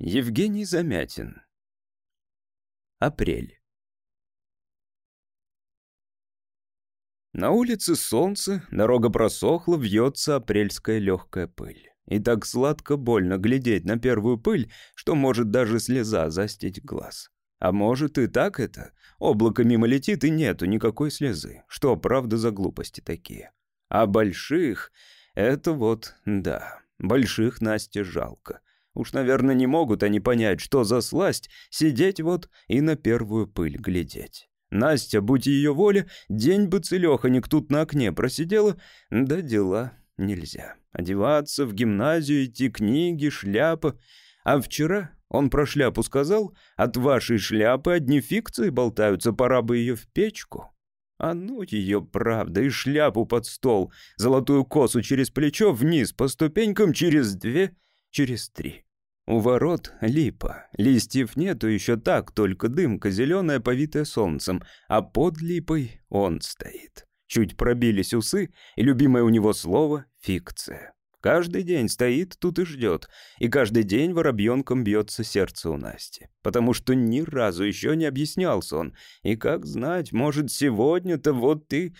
Евгений Замятин. Апрель. На улице солнце, дорога просохла, вьется апрельская легкая пыль. И так сладко больно глядеть на первую пыль, что может даже слеза застить глаз. А может и так это? Облако мимо летит, и нету никакой слезы. Что, правда, за глупости такие? А больших — это вот, да, больших Насте жалко. Уж, наверное, не могут они понять, что за сласть сидеть вот и на первую пыль глядеть. Настя, будь ее воля, день бы целеханик тут на окне просидела, да дела нельзя. Одеваться, в гимназию идти, книги, шляпа. А вчера он про шляпу сказал, от вашей шляпы одни фикции болтаются, пора бы ее в печку. А ну ее, правда, и шляпу под стол, золотую косу через плечо, вниз по ступенькам, через две, через три. У ворот липа. Листьев нету еще так, только дымка зеленая, повитая солнцем, а под липой он стоит. Чуть пробились усы, и любимое у него слово — фикция. Каждый день стоит тут и ждет, и каждый день воробьенком бьется сердце у Насти. Потому что ни разу еще не объяснялся он. И как знать, может, сегодня-то вот ты...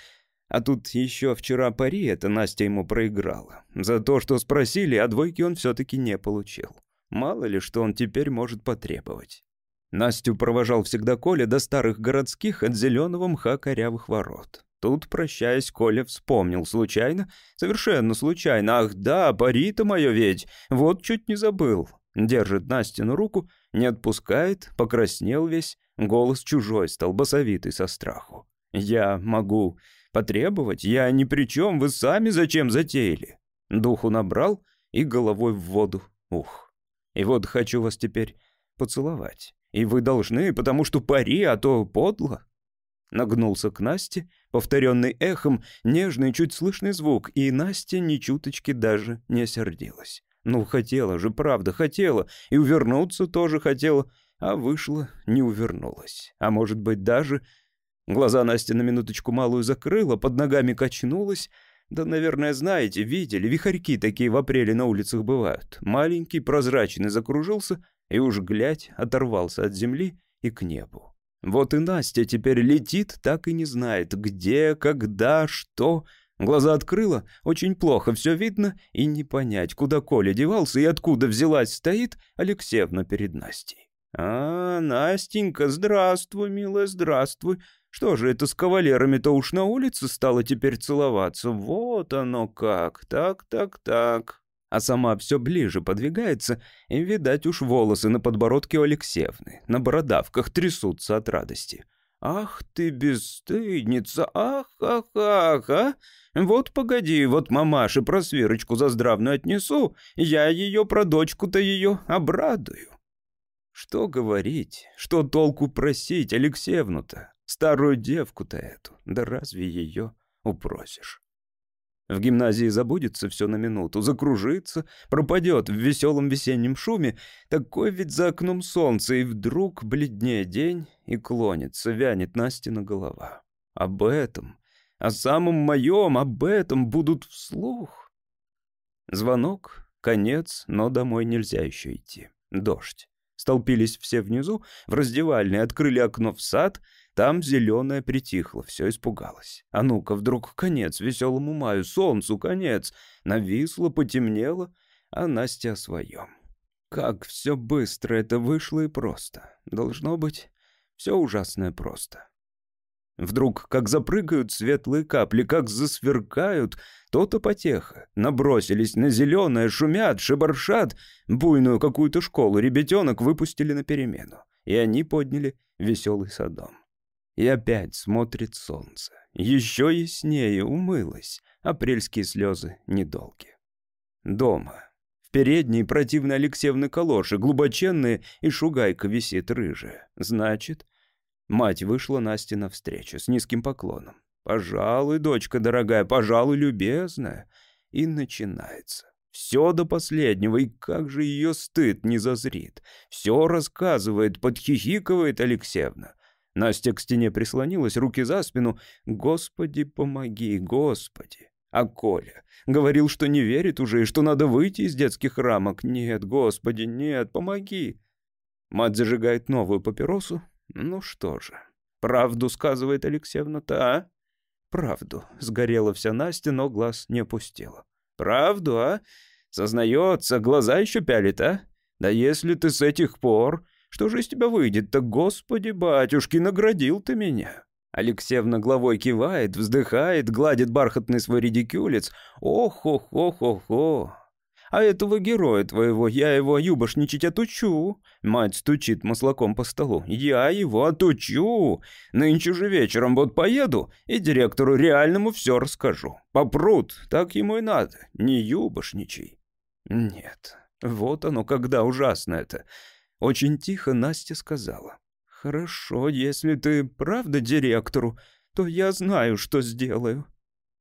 А тут еще вчера пари это Настя ему проиграла. За то, что спросили, а двойки он все-таки не получил. Мало ли, что он теперь может потребовать. Настю провожал всегда Коля до старых городских от зеленого мха корявых ворот. Тут, прощаясь, Коля вспомнил случайно, совершенно случайно. «Ах да, пари-то мое ведь! Вот чуть не забыл!» Держит Настину руку, не отпускает, покраснел весь, голос чужой стал, басовитый со страху. «Я могу потребовать, я ни при чем, вы сами зачем затеяли?» Духу набрал и головой в воду. Ух! И вот хочу вас теперь поцеловать. И вы должны, потому что пари, а то подло. Нагнулся к Насте, повторенный эхом, нежный, чуть слышный звук, и Настя ни чуточки даже не сердилась. Ну, хотела же, правда, хотела, и увернуться тоже хотела, а вышла, не увернулась. А может быть, даже... Глаза Настя на минуточку малую закрыла, под ногами качнулась. Да, наверное, знаете, видели, вихарьки такие в апреле на улицах бывают. Маленький, прозрачный закружился, и уж глядь, оторвался от земли и к небу. Вот и Настя теперь летит, так и не знает, где, когда, что. Глаза открыла, очень плохо, все видно, и не понять, куда Коля девался и откуда взялась стоит Алексеевна перед Настей. «А, Настенька, здравствуй, милая, здравствуй. Что же это с кавалерами-то уж на улице стало теперь целоваться? Вот оно как. Так, так, так» а сама все ближе подвигается, и, видать, уж волосы на подбородке у Алексеевны, на бородавках трясутся от радости. «Ах ты, бесстыдница! Ах, ах, ах, а! Вот погоди, вот мамаше про свирочку за здравную отнесу, я ее про дочку-то ее обрадую». Что говорить, что толку просить Алексеевну-то, старую девку-то эту, да разве ее упросишь? В гимназии забудется все на минуту, закружится, пропадет в веселом весеннем шуме. Такой ведь за окном солнце, и вдруг бледнее день и клонится, вянет Настина голова. Об этом, о самом моем, об этом будут вслух. Звонок, конец, но домой нельзя еще идти. Дождь. Столпились все внизу, в раздевальной, открыли окно в сад — там зеленое притихло, все испугалось. А ну-ка, вдруг конец веселому маю, солнцу конец. Нависло, потемнело, а Настя о своем. Как все быстро это вышло и просто. Должно быть, все ужасное просто. Вдруг, как запрыгают светлые капли, как засверкают, то-то потеха. Набросились на зеленое, шумят, шебаршат. Буйную какую-то школу ребятенок выпустили на перемену. И они подняли веселый садом. И опять смотрит солнце. Еще яснее умылось. Апрельские слезы недолги. Дома. В передней противной Алексеевны калоши, глубоченные, и шугайка висит рыжая. Значит, мать вышла Насте навстречу с низким поклоном. «Пожалуй, дочка дорогая, пожалуй, любезная». И начинается. Все до последнего, и как же ее стыд не зазрит. Все рассказывает, подхихикивает Алексеевна. Настя к стене прислонилась, руки за спину. «Господи, помоги, Господи!» А Коля говорил, что не верит уже и что надо выйти из детских рамок. Нет, господи, нет, помоги. Мать зажигает новую папиросу. Ну что же, правду сказывает Алексеевна-то, а? Правду. Сгорела вся Настя, но глаз не опустила. Правду, а? Сознается, глаза еще пялит, а? Да если ты с этих пор... Что же из тебя выйдет-то, господи, батюшки, наградил ты меня. Алексеевна головой кивает, вздыхает, гладит бархатный свой редикюлец. Ох-ох-ох-ох-ох. А этого героя твоего, я его юбошничать отучу. Мать стучит маслаком по столу. Я его отучу. Нынче же вечером вот поеду и директору реальному все расскажу. Попрут, так ему и надо. Не юбошничай. Нет, вот оно, когда ужасно это. Очень тихо Настя сказала. «Хорошо, если ты правда директору, то я знаю, что сделаю».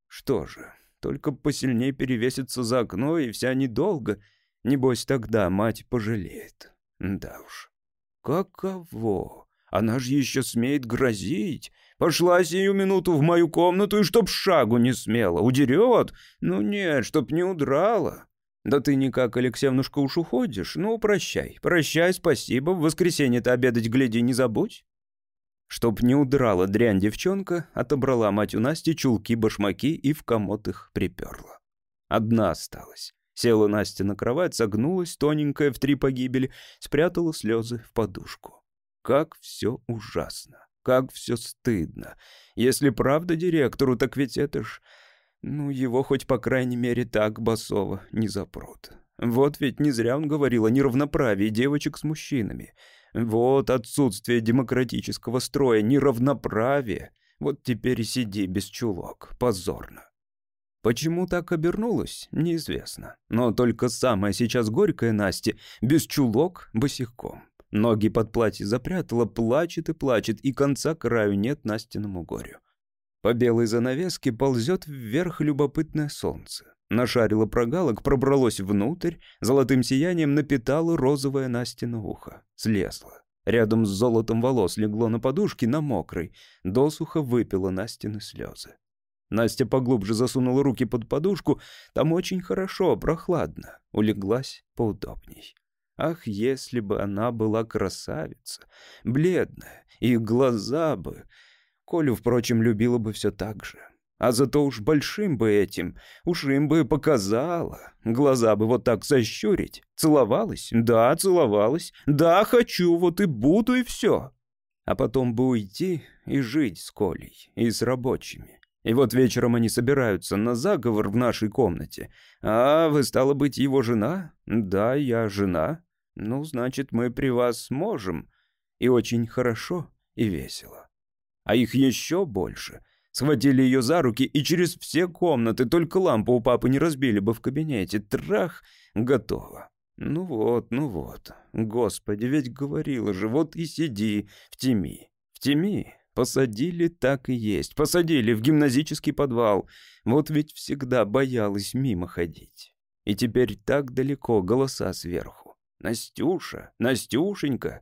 «Что же, только посильнее перевесится за окно, и вся недолго. Небось, тогда мать пожалеет. Да уж. Каково? Она же еще смеет грозить. Пошла сию минуту в мою комнату, и чтоб шагу не смела. Удерет? Ну нет, чтоб не удрала. Да ты никак, Алексеевнушка, уж уходишь. Ну, прощай. Прощай, спасибо. В воскресенье-то обедать, гляди, не забудь. Чтоб не удрала дрянь девчонка, отобрала мать у Насти чулки-башмаки и в комод их приперла. Одна осталась. Села Настя на кровать, согнулась, тоненькая, в три погибели, спрятала слезы в подушку. Как все ужасно, как все стыдно. Если правда директору, так ведь это ж... Ну, его хоть по крайней мере так басово не запрут. Вот ведь не зря он говорил о неравноправии девочек с мужчинами. Вот отсутствие демократического строя, неравноправие. Вот теперь и сиди без чулок. Позорно. Почему так обернулось, неизвестно. Но только самое сейчас горькое Насте без чулок босиком. Ноги под платье запрятала, плачет и плачет, и конца краю нет Настиному горю. По белой занавеске ползет вверх любопытное солнце. Нашарило прогалок, пробралось внутрь, золотым сиянием напитало розовое Настино ухо. Слезло. Рядом с золотом волос легло на подушке на мокрой. Досуха выпила Настины слезы. Настя поглубже засунула руки под подушку. Там очень хорошо, прохладно. Улеглась поудобней. Ах, если бы она была красавица, бледная, и глаза бы... Колю, впрочем, любила бы все так же. А зато уж большим бы этим, уж им бы показала. Глаза бы вот так защурить. Целовалась? Да, целовалась. Да, хочу, вот и буду, и все. А потом бы уйти и жить с Колей, и с рабочими. И вот вечером они собираются на заговор в нашей комнате. А вы, стало быть, его жена? Да, я жена. Ну, значит, мы при вас можем. И очень хорошо и весело. А их еще больше — Схватили ее за руки и через все комнаты, только лампу у папы не разбили бы в кабинете. Трах, готово. Ну вот, ну вот. Господи, ведь говорила же, вот и сиди в теми. В теми. Посадили, так и есть. Посадили в гимназический подвал. Вот ведь всегда боялась мимо ходить. И теперь так далеко голоса сверху. Настюша, Настюшенька.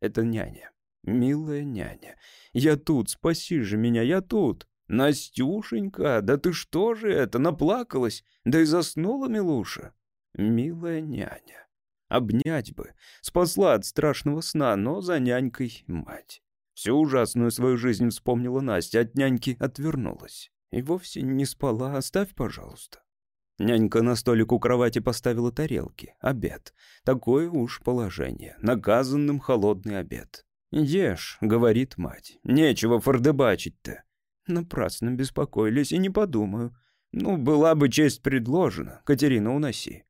Это няня. «Милая няня, я тут, спаси же меня, я тут!» «Настюшенька, да ты что же это, наплакалась? Да и заснула Милуша!» «Милая няня, обнять бы, спасла от страшного сна, но за нянькой мать». Всю ужасную свою жизнь вспомнила Настя, от няньки отвернулась. И вовсе не спала, оставь, пожалуйста. Нянька на столик у кровати поставила тарелки. Обед. Такое уж положение. Наказанным холодный обед. «Ешь», — говорит мать, — «нечего фордебачить-то». Напрасно беспокоились и не подумаю. Ну, была бы честь предложена. Катерина, уноси.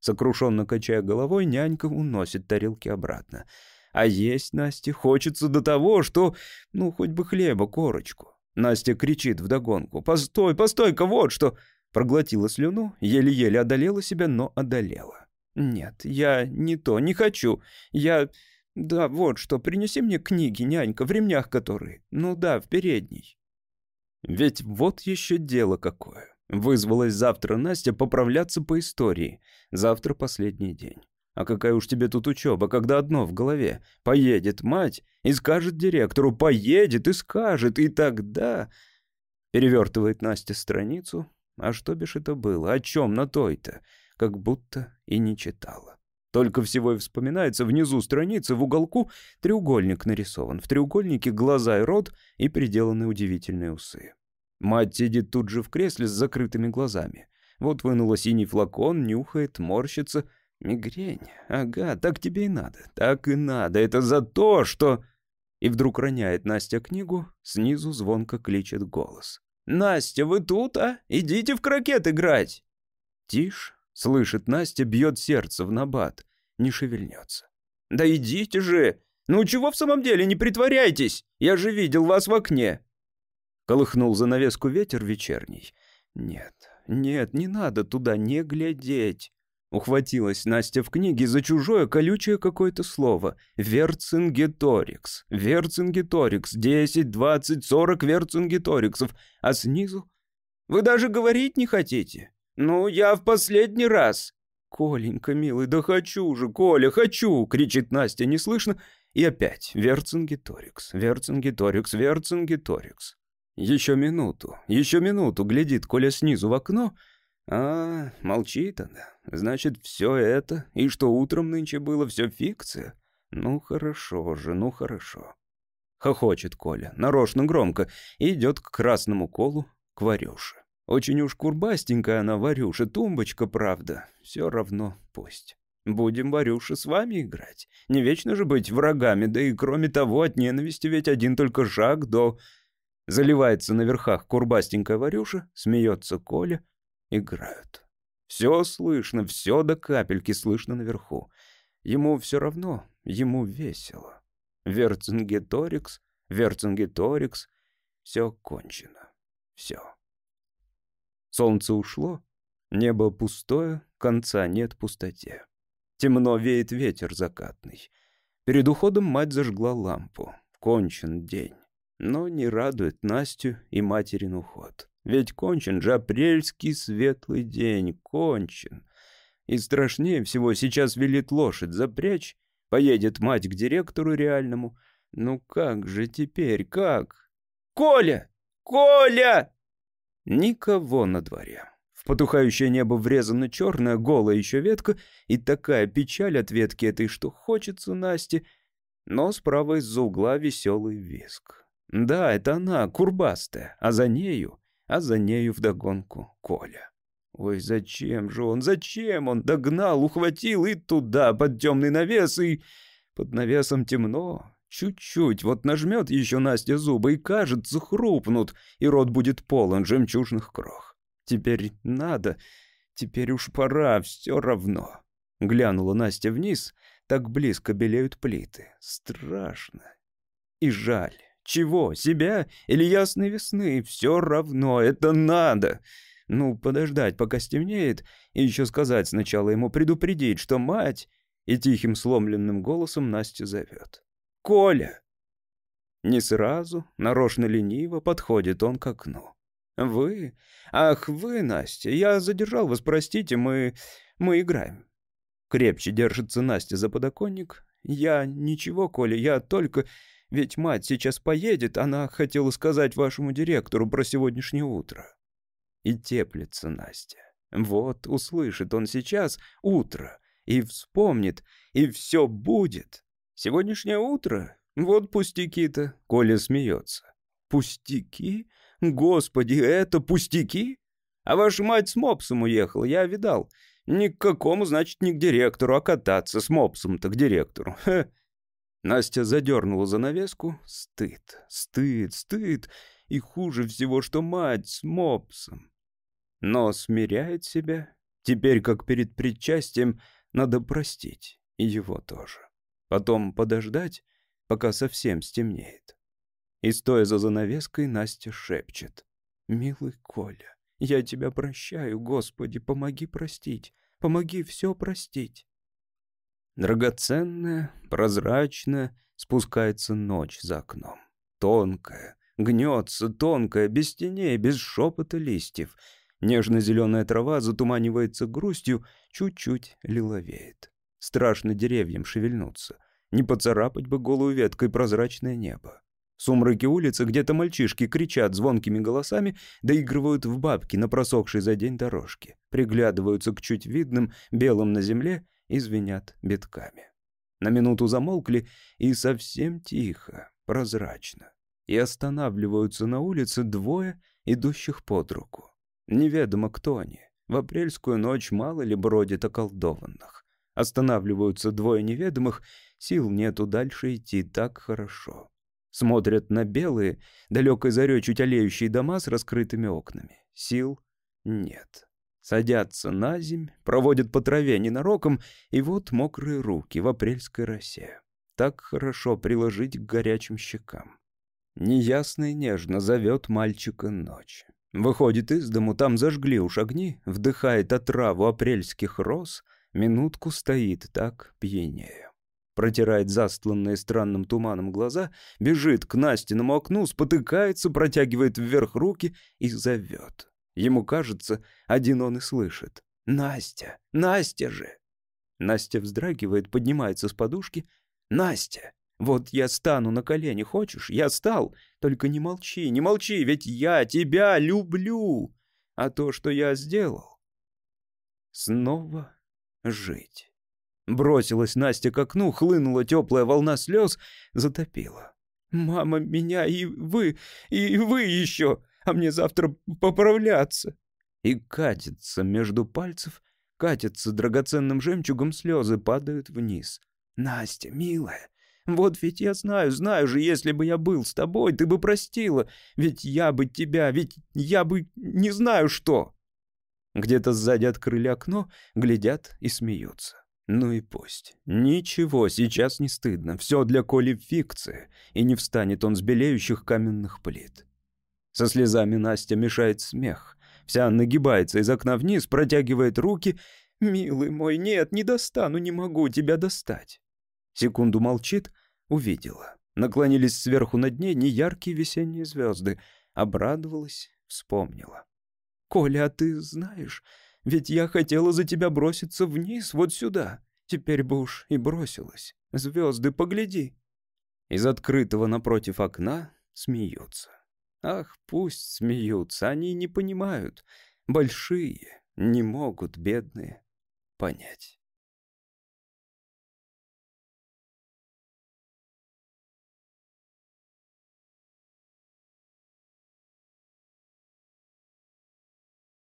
Сокрушенно качая головой, нянька уносит тарелки обратно. А есть Насте хочется до того, что... Ну, хоть бы хлеба, корочку. Настя кричит вдогонку. «Постой, постой-ка, вот что!» Проглотила слюну, еле-еле одолела себя, но одолела. «Нет, я не то, не хочу. Я... «Да, вот что, принеси мне книги, нянька, в ремнях которые. Ну да, в передней». Ведь вот еще дело какое. Вызвалась завтра Настя поправляться по истории. Завтра последний день. А какая уж тебе тут учеба, когда одно в голове. Поедет мать и скажет директору, поедет и скажет, и тогда... Перевертывает Настя страницу, А что бишь это было? О чем на той-то? Как будто и не читала. Только всего и вспоминается внизу страницы, в уголку треугольник нарисован. В треугольнике глаза и рот и приделаны удивительные усы. Мать сидит тут же в кресле с закрытыми глазами. Вот вынула синий флакон, нюхает, морщится. Мигрень. Ага, так тебе и надо. Так и надо. Это за то, что... И вдруг роняет Настя книгу, снизу звонко кличет голос. «Настя, вы тут, а? Идите в крокет играть!» Тишь, слышит Настя, бьет сердце в набат, не шевельнется. «Да идите же! Ну чего в самом деле, не притворяйтесь! Я же видел вас в окне!» Колыхнул занавеску ветер вечерний. «Нет, нет, не надо туда не глядеть!» Ухватилась Настя в книге за чужое колючее какое-то слово. Верцингеторикс. Верцингеторикс. Десять, двадцать, сорок верцингеториксов. А снизу? Вы даже говорить не хотите? Ну, я в последний раз. «Коленька, милый, да хочу же, Коля, хочу!» — кричит Настя неслышно. И опять Верцингеторикс, Верцингеторикс, Верцингеторикс. Еще минуту, еще минуту глядит Коля снизу в окно — а, молчит она. Значит, все это, и что утром нынче было, все фикция? Ну хорошо же, ну хорошо. Хохочет Коля, нарочно громко, и идет к красному колу, к Варюше. Очень уж курбастенькая она, Варюша, тумбочка, правда. Все равно пусть. Будем, Варюша, с вами играть. Не вечно же быть врагами, да и кроме того, от ненависти ведь один только шаг до... Заливается на верхах курбастенькая Варюша, смеется Коля, играют. Все слышно, все до капельки слышно наверху. Ему все равно, ему весело. Верцингеторикс, Верцингеторикс, все кончено. Все. Солнце ушло, небо пустое, конца нет пустоте. Темно веет ветер закатный. Перед уходом мать зажгла лампу. Кончен день. Но не радует Настю и материн уход. Ведь кончен же апрельский светлый день, кончен. И страшнее всего сейчас велит лошадь запрячь, поедет мать к директору реальному. Ну как же теперь, как? «Коля! Коля!» Никого на дворе. В потухающее небо врезана черная, голая еще ветка, и такая печаль от ветки этой, что хочется Насте, но справа из-за угла веселый виск. Да, это она, курбастая, а за нею а за нею вдогонку Коля. Ой, зачем же он, зачем он догнал, ухватил и туда, под темный навес, и... Под навесом темно, чуть-чуть, вот нажмет еще Настя зубы, и, кажется, хрупнут, и рот будет полон жемчужных крох. Теперь надо, теперь уж пора, все равно. Глянула Настя вниз, так близко белеют плиты. Страшно и жаль. Чего? Себя или ясной весны? Все равно, это надо. Ну, подождать, пока стемнеет, и еще сказать сначала ему предупредить, что мать... И тихим сломленным голосом Настя зовет. «Коля!» Не сразу, нарочно лениво подходит он к окну. «Вы? Ах, вы, Настя, я задержал вас, простите, мы... мы играем». Крепче держится Настя за подоконник. «Я ничего, Коля, я только... Ведь мать сейчас поедет, она хотела сказать вашему директору про сегодняшнее утро. И теплится Настя. Вот, услышит он сейчас утро, и вспомнит, и все будет. Сегодняшнее утро? Вот пустяки-то. Коля смеется. Пустяки? Господи, это пустяки? А ваша мать с мопсом уехала, я видал. Ни к какому, значит, не к директору, а кататься с мопсом-то к директору. Ха. Настя задернула занавеску. Стыд, стыд, стыд. И хуже всего, что мать с мопсом. Но смиряет себя. Теперь, как перед причастием, надо простить. И его тоже. Потом подождать, пока совсем стемнеет. И, стоя за занавеской, Настя шепчет. «Милый Коля, я тебя прощаю, Господи, помоги простить, помоги все простить». Драгоценная, прозрачная, спускается ночь за окном. Тонкая, гнется, тонкая, без теней, без шепота листьев. Нежно-зеленая трава затуманивается грустью, чуть-чуть лиловеет. Страшно деревьям шевельнуться. Не поцарапать бы голую веткой прозрачное небо. В сумраке улицы где-то мальчишки кричат звонкими голосами, доигрывают в бабки на просохшей за день дорожке, приглядываются к чуть видным белым на земле и звенят битками. На минуту замолкли, и совсем тихо, прозрачно. И останавливаются на улице двое, идущих под руку. Неведомо, кто они. В апрельскую ночь мало ли бродит околдованных. Останавливаются двое неведомых, сил нету дальше идти так хорошо. Смотрят на белые, далекой зарей чуть олеющие дома с раскрытыми окнами. Сил нет. Садятся на земь, проводят по траве ненароком, и вот мокрые руки в апрельской росе. Так хорошо приложить к горячим щекам. Неясно и нежно зовет мальчика ночь. Выходит из дому, там зажгли уж огни, вдыхает отраву апрельских роз, минутку стоит так пьянее протирает застланные странным туманом глаза, бежит к Настиному окну, спотыкается, протягивает вверх руки и зовет. Ему кажется, один он и слышит. «Настя! Настя же!» Настя вздрагивает, поднимается с подушки. «Настя! Вот я стану на колени, хочешь? Я стал. Только не молчи, не молчи, ведь я тебя люблю. А то, что я сделал...» Снова жить. Бросилась Настя к окну, хлынула теплая волна слез, затопила. «Мама, меня и вы, и вы еще, а мне завтра поправляться!» И катится между пальцев, катятся драгоценным жемчугом слезы, падают вниз. «Настя, милая, вот ведь я знаю, знаю же, если бы я был с тобой, ты бы простила, ведь я бы тебя, ведь я бы не знаю что!» Где-то сзади открыли окно, глядят и смеются. Ну и пусть. Ничего, сейчас не стыдно. Все для Коли фикция, и не встанет он с белеющих каменных плит. Со слезами Настя мешает смех. Вся нагибается из окна вниз, протягивает руки. «Милый мой, нет, не достану, не могу тебя достать». Секунду молчит, увидела. Наклонились сверху над ней неяркие весенние звезды. Обрадовалась, вспомнила. «Коля, а ты знаешь, ведь я хотела за тебя броситься вниз, вот сюда. Теперь бы уж и бросилась. Звезды, погляди». Из открытого напротив окна смеются. Ах, пусть смеются, они не понимают. Большие не могут, бедные, понять.